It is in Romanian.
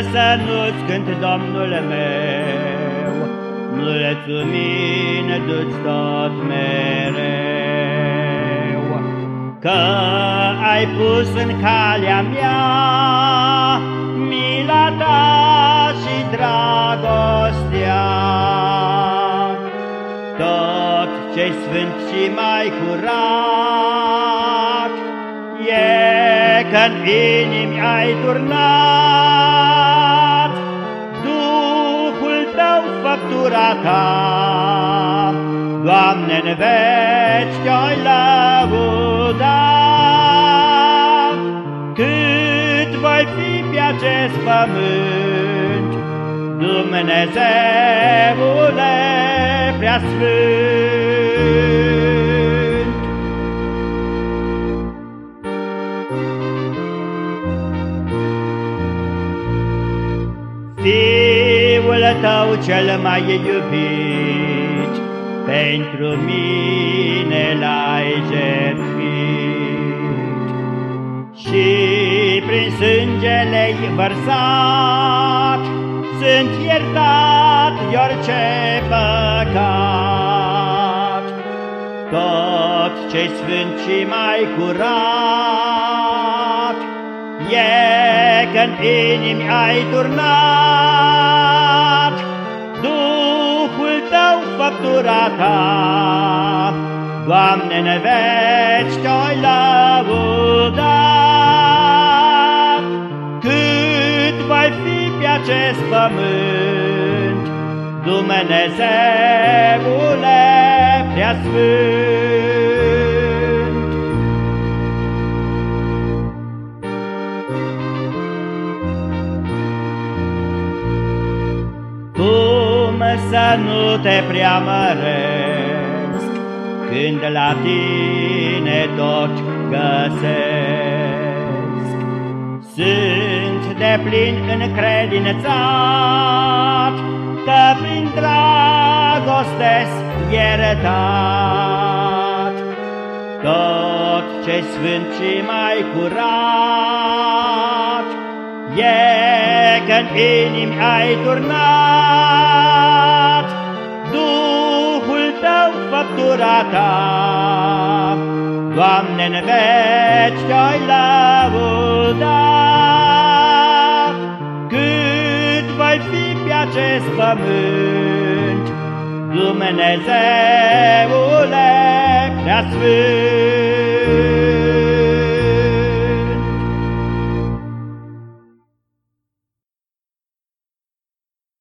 să nu-ți cânt, Domnul meu, Mulțumine du-ți tot mereu, Că ai pus în calea mea Mila ta și dragostea. Tot ce sfânt și mai curat E că-n inimi ai turnat făptura ta, Doamne, în veci te-oi lăudat. Cât voi fi pe acest pământ, Dumnezeule preasfânt. Fiul tău cel mai iubit, pentru mine l-ai jertfit și prin sângele-i vărsat sunt iertat de orice păcat. Tot ce sfânt și mai curat e când inimi ai turnat Duhul tău făptura ta, Doamne, ne veci te-oi lăudat. Cât vai fi pe acest pământ, Dumnezeule preasfânt. Cum să nu te preamăresc, Când la tine tot găsesc? Sunt de plin încredințat, Că prin dragoste iertat. Tot ce sfânt și mai curat E când inimi ai turnat Doamne, în veci te-ai lăudat. Cât voi fi pe acest pământ, Dumnezeule preasfânt.